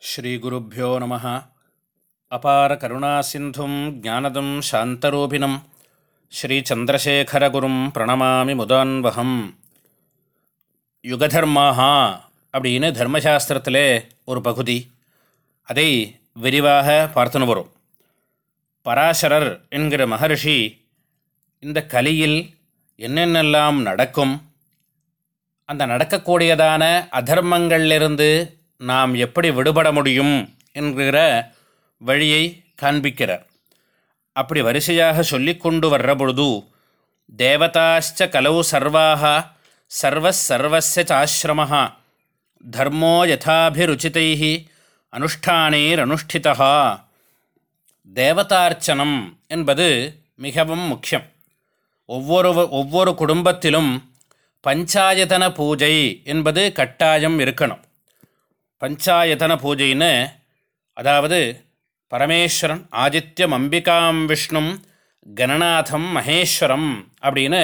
ஸ்ரீகுருப்போ நம. அபார கருணாசிந்தும் ஜானதம் சாந்தரூபிணம். ஸ்ரீச்சந்திரசேகரகுரும் பிரணமாமி முதான்வகம். யுகதர்மாஹா அப்படின்னு தர்மசாஸ்திரத்திலே ஒரு பகுதி. அதை விரிவாக பார்த்துன்னு வரும். பராசரர் என்கிற மகர்ஷி இந்த கலியில் என்னென்னெல்லாம் நடக்கும்? அந்த நடக்கக்கூடியதான அதர்மங்களிலிருந்து நாம் எப்படி விடுபட முடியும் என்கிற வழியை காண்பிக்கிறார். அப்படி வரிசையாக சொல்லிக்கொண்டு வர்ற பொழுது தேவதாச்ச கலவு சர்வாக சர்வசர்வஸ்ய சாசிரம தர்மோ யதாபிருச்சிதை அனுஷ்டானேரனுஷ்டிதா தேவதார்ச்சனம் என்பது மிகவும் முக்கியம். ஒவ்வொரு ஒவ்வொரு குடும்பத்திலும் பஞ்சாயத்தன பூஜை என்பது கட்டாயம் இருக்கணும். பஞ்சாயத்தன பூஜைன்னு அதாவது பரமேஸ்வரன் ஆதித்யம் அம்பிகாம் விஷ்ணும் கணநாதம் மகேஸ்வரம் அப்படின்னு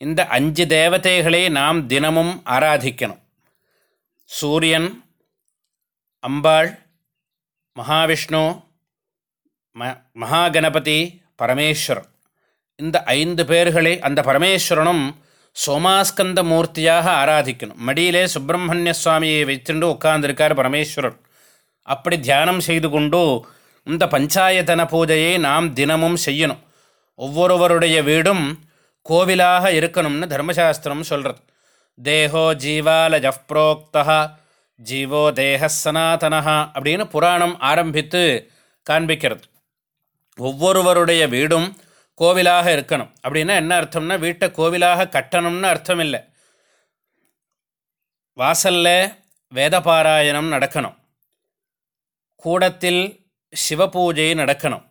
இந்த அஞ்சு தேவதைகளை நாம் தினமும் ஆராதிக்கணும். சூரியன் அம்பாள் மகாவிஷ்ணு ம மகாகணபதி பரமேஸ்வரன். இந்த ஐந்து பேர்களை அந்த பரமேஸ்வரனும் சோமாஸ்கந்த மூர்த்தியாக ஆராதிக்கணும். மடியிலே சுப்பிரமணிய சுவாமியை வைத்துண்டு உட்கார்ந்திருக்கார் பரமேஸ்வரர். அப்படி தியானம் செய்து கொண்டு இந்த பஞ்சாயத்தன பூஜையை நாம் தினமும் செய்யணும். ஒவ்வொருவருடைய வீடும் கோவிலாக இருக்கணும்னு தர்மசாஸ்திரம் சொல்கிறது தேகோ ஜீவாலஜ புரோக்தா ஜீவோ தேக சனாதனஹா அப்படின்னு புராணம் ஆரம்பித்து காண்பிக்கிறது. ஒவ்வொருவருடைய வீடும் கோவிலாக இருக்கணும். அப்படின்னா என்ன அர்த்தம்னா வீட்டை கோவிலாக கட்டணும்னு அர்த்தம் இல்லை. வாசலில் வேதபாராயணம் நடக்கணும். கூடத்தில் சிவபூஜை நடக்கணும்.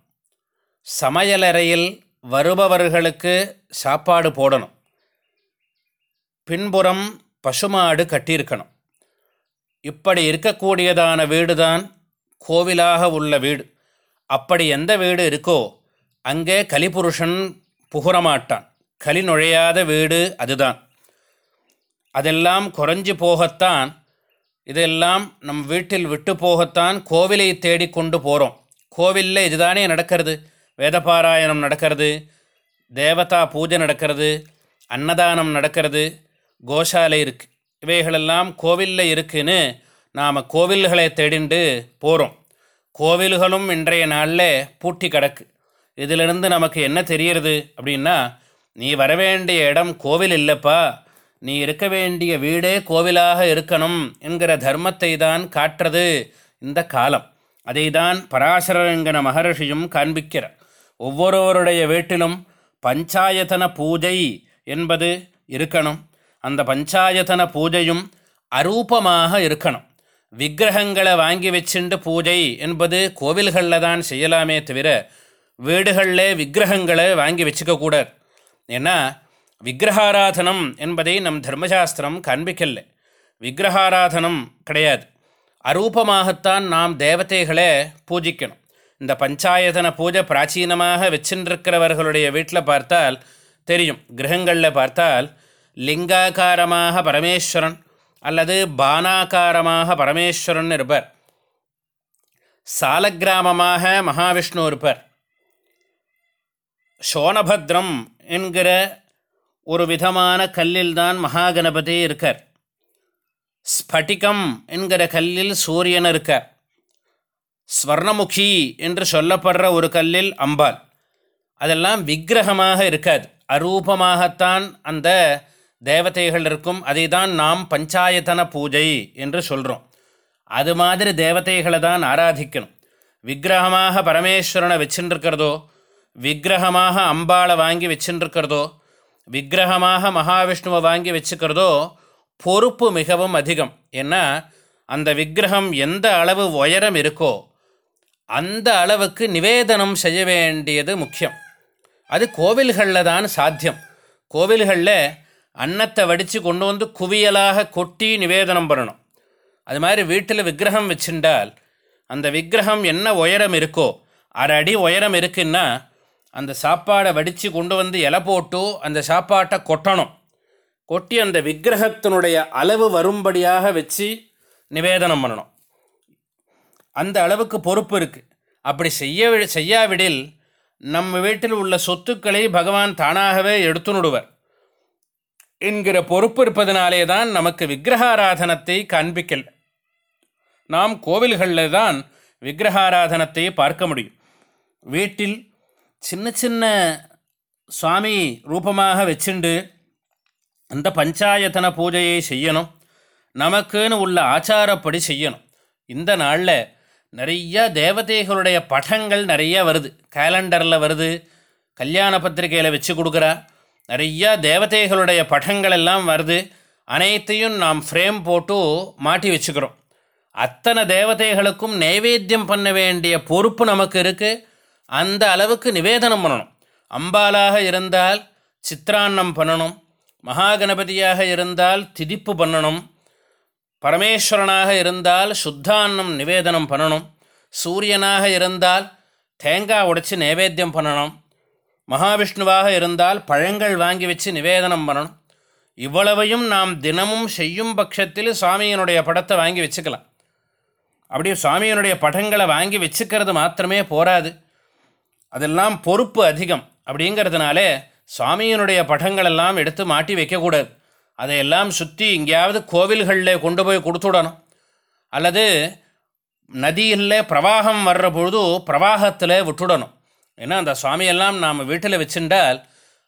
சமையலறையில் வருபவர்களுக்கு சாப்பாடு போடணும். பின்புறம் பசுமாடு கட்டியிருக்கணும். இப்படி இருக்கக்கூடியதான வீடு தான் கோவிலாக உள்ள வீடு. அப்படி எந்த வீடு இருக்கோ அங்கே கலிபுருஷன் புகுறமாட்டான் கலி நுழையாத வீடு அதுதான். அதெல்லாம் குறைஞ்சி போகத்தான் இதெல்லாம் நம் வீட்டில் விட்டு போகத்தான் கோவிலை தேடி கொண்டு போகிறோம் கோவிலில் இதுதானே நடக்கிறது? வேதபாராயணம் நடக்கிறது தேவதா பூஜை நடக்கிறது அன்னதானம் நடக்கிறது கோஷாலை இருக்குது இவைகளெல்லாம் கோவிலில் இருக்குன்னு நாம் கோவில்களை தேடிண்டு போகிறோம் கோவில்களும் இன்றைய நாளில் பூட்டி கிடக்கு. இதிலிருந்து நமக்கு என்ன தெரிகிறது அப்படின்னா நீ வரவேண்டிய இடம் கோவில் இல்லைப்பா. நீ இருக்க வேண்டிய வீடே கோவிலாக இருக்கணும் என்கிற தர்மத்தை தான் காட்டுறது இந்த காலம். அதை தான் பராசரங்கின மகர்ஷியும் காண்பிக்கிறார். ஒவ்வொருவருடைய வீட்டிலும் பஞ்சாயத்தன பூஜை என்பது இருக்கணும். அந்த பஞ்சாயத்தன பூஜையும் அரூபமாக இருக்கணும். விக்கிரகங்களை வாங்கி வச்சுண்டு பூஜை என்பது கோவில்களில் தான் செய்யலாமே தவிர வீடுகளில் விக்கிரகங்களை வாங்கி வச்சுக்கக்கூடாது. ஏன்னா விக்கிரகாராதனம் என்பதை நம் தர்மசாஸ்திரம் காண்பிக்கல விக்கிரகாராதனம் கிடையாது. அரூபமாகத்தான் நாம் தேவதைகளை பூஜிக்கணும். இந்த பஞ்சாயத்தன பூஜை பிராச்சீனமாக வச்சுருக்கிறவர்களுடைய வீட்டில் பார்த்தால் தெரியும். கிரகங்களில் பார்த்தால் லிங்காக்காரமாக பரமேஸ்வரன் அல்லது பானாக்காரமாக பரமேஸ்வரன் இருப்பார். சாலக்கிராமமாக மகாவிஷ்ணு இருப்பார். சோனபத்ரம் என்கிற ஒரு விதமான கல்லில்தான் மகாகணபதி இருக்கார். ஸ்பட்டிகம் என்கிற கல்லில் சூரியன் இருக்கார். ஸ்வர்ணமுகி என்று சொல்லப்படுற ஒரு கல்லில் அம்பாள். அதெல்லாம் விக்கிரகமாக இருக்காது. அரூபமாகத்தான் அந்த தேவதைகள் இருக்கும். அதை தான் நாம் பஞ்சாயத்தன பூஜை என்று சொல்கிறோம் அது மாதிரி தேவதைகளை தான் ஆராதிக்கணும். விக்கிரகமாக பரமேஸ்வரனை வச்சுருக்கிறதோ விக்கிரகமாக அம்பாளை வாங்கி வச்சுருக்கிறதோ விக்கிரகமாக மகாவிஷ்ணுவை வாங்கி வச்சுக்கிறதோ பொறுப்பு மிகவும் அதிகம். ஏன்னா அந்த விக்கிரகம் எந்த அளவு உயரம் இருக்கோ அந்த அளவுக்கு நிவேதனம் செய்ய வேண்டியது முக்கியம். அது கோவில்களில் தான் சாத்தியம். கோவில்களில் அன்னத்தை வடித்து கொண்டு வந்து குவியலாக கொட்டி நிவேதனம் பண்ணணும். அது மாதிரி வீட்டில் விக்கிரகம் வச்சுட்டால் அந்த விக்கிரகம் என்ன உயரம் இருக்கோ அரை அடி உயரம் இருக்குன்னா அந்த சாப்பாடை வடித்து கொண்டு வந்து இலை போட்டு அந்த சாப்பாட்டை கொட்டணும். கொட்டி அந்த விக்கிரகத்தினுடைய அளவு வரும்படியாக வச்சு நிவேதனம் பண்ணணும். அந்த அளவுக்கு பொறுப்பு இருக்குது அப்படி செய்ய செய்யாவிடில் நம்ம வீட்டில் உள்ள சொத்துக்களை பகவான் தானாகவே எடுத்துனுடுவர். என்கிற பொறுப்பு இருப்பதனாலே தான் நமக்கு விக்கிரகாராதனத்தை காண்பிக்கல. நாம் கோவில்களில் தான் விக்கிரகாராதனத்தை பார்க்க முடியும். வீட்டில் சின்ன சின்ன சுவாமி ரூபமாக வச்சுண்டு அந்த பஞ்சாயத்தன பூஜையை செய்யணும். நமக்குன்னு உள்ள ஆச்சாரப்படி செய்யணும். இந்த நாளில் நிறையா தேவதைகளுடைய படங்கள் நிறைய வருது. கேலண்டரில் வருது. கல்யாண பத்திரிகையில் வச்சு கொடுக்குறா. நிறையா தேவதைகளுடைய படங்கள் எல்லாம் வருது. அனைத்தையும் நாம் ஃப்ரேம் போட்டு மாட்டி வச்சுக்கிறோம். அத்தனை தேவதைகளுக்கும் நைவேத்தியம் பண்ண வேண்டிய பொறுப்பு நமக்கு இருக்குது அந்த அளவுக்கு நிவேதனம் பண்ணணும். அம்பாலாக இருந்தால் சித்திரான்னம் பண்ணணும். மகாகணபதியாக இருந்தால் திதிப்பு பண்ணணும். பரமேஸ்வரனாக இருந்தால் சுத்தான்னம் நிவேதனம் பண்ணணும். சூரியனாக இருந்தால் தேங்காய் உடைச்சி நைவேத்தியம் பண்ணணும். மகாவிஷ்ணுவாக இருந்தால் பழங்கள் வாங்கி வச்சு நிவேதனம் பண்ணணும். இவ்வளவையும் நாம் தினமும் செய்யும் பட்சத்தில் சுவாமியினுடைய படத்தை வாங்கி வச்சுக்கலாம். அப்படியே சுவாமியினுடைய படங்களை வாங்கி வச்சுக்கிறது மாத்திரமே போராது. அதெல்லாம் பொறுப்பு அதிகம் அப்படிங்கிறதுனாலே சுவாமியினுடைய படங்களெல்லாம் எடுத்து மாட்டி வைக்கக்கூடாது. அதையெல்லாம் சுற்றி எங்கேயாவது கோவில்களில் கொண்டு போய் கொடுத்துடணும். அல்லது நதியில் பிரவாகம் வர்ற பொழுது பிரவாகத்தில் விட்டுடணும். ஏன்னா அந்த சுவாமியெல்லாம் நாம் வீட்டில் வச்சுட்டால்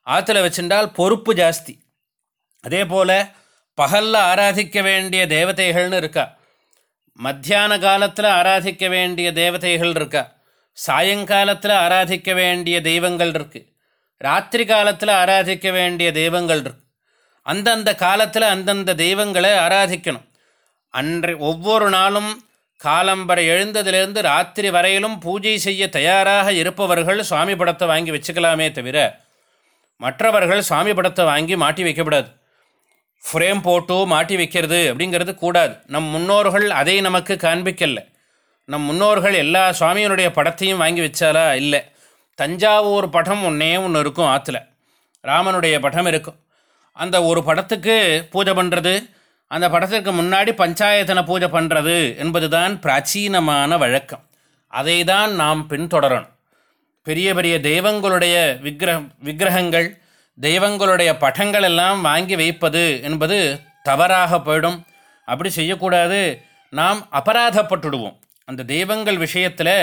ஆற்றுல வச்சுட்டால் பொறுப்பு ஜாஸ்தி. அதே போல் பகலில் ஆராதிக்க வேண்டிய தேவதைகள்னு இருக்கா. மத்தியான காலத்தில் ஆராதிக்க வேண்டிய தேவதைகள் இருக்கா. சாயங்காலத்தில் ஆராதிக்க வேண்டிய தெய்வங்கள் இருக்குது ராத்திரி காலத்தில் ஆராதிக்க வேண்டிய தெய்வங்கள் இருக்கு. அந்தந்த காலத்தில் அந்தந்த தெய்வங்களை ஆராதிக்கணும். அன்றை ஒவ்வொரு நாளும் காலம்பரை எழுந்ததிலிருந்து ராத்திரி வரையிலும் பூஜை செய்ய தயாராக இருப்பவர்கள் சுவாமி படத்தை வாங்கி வச்சுக்கலாமே தவிர மற்றவர்கள் சுவாமி படத்தை வாங்கி மாட்டி வைக்கப்படாது ஃப்ரேம் போட்டு மாட்டி வைக்கிறது அப்படிங்கிறது கூடாது. நம் முன்னோர்கள் அதை நமக்கு காண்பிக்கலை. நம் முன்னோர்கள் எல்லா சுவாமியினுடைய படத்தையும் வாங்கி வச்சாலா? இல்லை. தஞ்சாவூர் படம் ஒன்றே ஒன்று இருக்கும் ஆற்றுல ராமனுடைய படம் இருக்கும். அந்த ஒரு படத்துக்கு பூஜை பண்ணுறது அந்த படத்திற்கு முன்னாடி பஞ்சாயத்தனை பூஜை பண்ணுறது என்பது தான் பிராச்சீனமான வழக்கம். அதை தான் நாம் பின்தொடரணும். பெரிய பெரிய தெய்வங்களுடைய விக்கிர விக்கிரகங்கள் தெய்வங்களுடைய படங்கள் எல்லாம் வாங்கி வைப்பது என்பது தவறாக போயிடும். அப்படி செய்யக்கூடாது. நாம் அபராதப்பட்டுடுவோம். அந்த தெய்வங்கள் விஷயத்தில்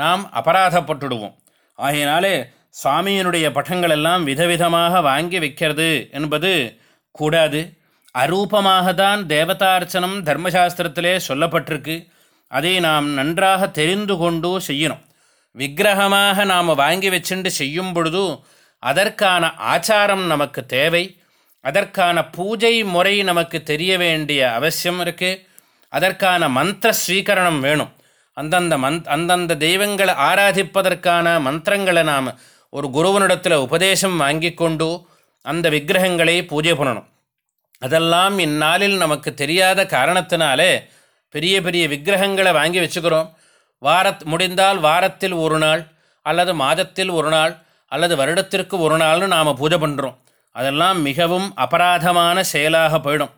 நாம் அபராதப்பட்டுடுவோம். ஆகையினாலே சுவாமியினுடைய படங்கள் எல்லாம் விதவிதமாக வாங்கி வைக்கிறது என்பது கூடாது. அரூபமாக தான் தேவதார்ச்சனம் தர்மசாஸ்திரத்திலே சொல்லப்பட்டிருக்கு. அதை நாம் நன்றாக தெரிந்து கொண்டு செய்யணும். விக்கிரகமாக நாம் வாங்கி வச்சுண்டு செய்யும் பொழுது அதற்கான ஆச்சாரம் நமக்கு தேவை. அதற்கான பூஜை முறை நமக்கு தெரிய வேண்டிய அவசியம் இருக்குது அதற்கான மந்திர ஸ்வீகரணம் வேணும். அந்தந்த மந்த் அந்தந்த தெய்வங்களை ஆராதிப்பதற்கான மந்திரங்களை நாம் ஒரு குருவனிடத்தில் உபதேசம் வாங்கி கொண்டு அந்த விக்கிரகங்களை பூஜை பண்ணணும். அதெல்லாம் இந்நாளில் நமக்கு தெரியாத காரணத்தினாலே பெரிய பெரிய விக்கிரகங்களை வாங்கி வச்சுக்கிறோம். வாரத் முடிந்தால் வாரத்தில் ஒரு நாள் அல்லது மாதத்தில் ஒரு நாள் அல்லது வருடத்திற்கு ஒரு நாள்னு நாம் பூஜை பண்ணுறோம் அதெல்லாம் மிகவும் அபராதமான செயலாக போயிடும்.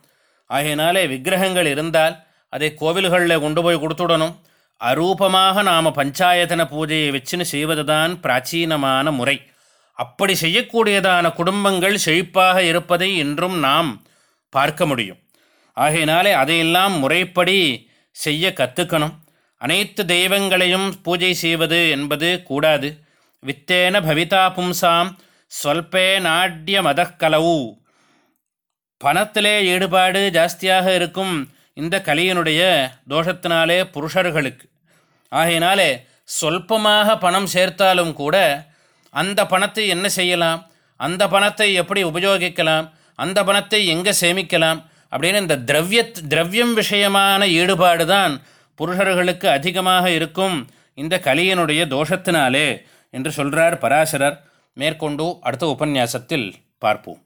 ஆகையினாலே விக்கிரகங்கள் இருந்தால் அதை கோவில்களில் கொண்டு போய் கொடுத்துடணும். அரூபமாக நாம் பஞ்சாயத்தன பூஜையை வச்சுன்னு செய்வது தான் பிராச்சீனமான முறை. அப்படி செய்யக்கூடியதான குடும்பங்கள் செழிப்பாக இருப்பதை இன்றும் நாம் பார்க்க முடியும். ஆகையினாலே அதையெல்லாம் முறைப்படி செய்ய கற்றுக்கணும் அனைத்து தெய்வங்களையும் பூஜை செய்வது என்பது கூடாது. வித்தேன பவிதா பும்சாம் ஸ்வல்பே நாட்டிய மதக்கலவு பணத்திலே ஈடுபாடு ஜாஸ்தியாக இருக்கும் இந்த கலியினுடைய தோஷத்தினாலே புருஷர்களுக்கு ஆகையினாலே சொல்பமாக பணம் சேர்த்தாலும் கூட அந்த பணத்தை என்ன செய்யலாம்? அந்த பணத்தை எப்படி உபயோகிக்கலாம்? அந்த பணத்தை எங்கே சேமிக்கலாம்? அப்படின்னு இந்த திரவிய திரவியம் விஷயமான ஈடுபாடு தான் புருஷர்களுக்கு அதிகமாக இருக்கும் இந்த கலியனுடைய தோஷத்தினாலே என்று சொல்கிறார் பராசரர். மேற்கொண்டு அடுத்த உபன்யாசத்தில் பார்ப்போம்.